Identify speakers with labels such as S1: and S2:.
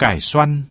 S1: cải xoăn.